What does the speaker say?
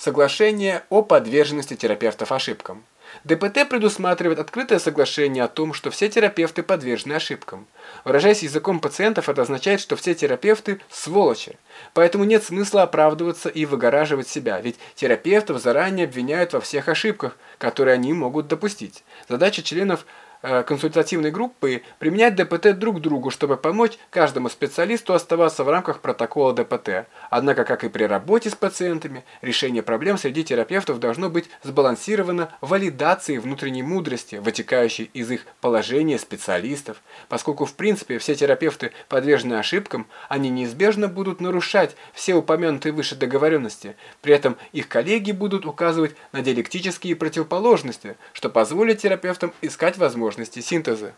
Соглашение о подверженности терапевтов ошибкам. ДПТ предусматривает открытое соглашение о том, что все терапевты подвержены ошибкам. Выражаясь языком пациентов, это означает, что все терапевты – сволочи. Поэтому нет смысла оправдываться и выгораживать себя, ведь терапевтов заранее обвиняют во всех ошибках, которые они могут допустить. Задача членов – консультативной группы применять ДПТ друг другу, чтобы помочь каждому специалисту оставаться в рамках протокола ДПТ. Однако, как и при работе с пациентами, решение проблем среди терапевтов должно быть сбалансировано валидацией внутренней мудрости, вытекающей из их положения специалистов. Поскольку, в принципе, все терапевты подвержены ошибкам, они неизбежно будут нарушать все упомянутые выше договоренности. При этом их коллеги будут указывать на диалектические противоположности, что позволит терапевтам искать возможности возможности синтеза.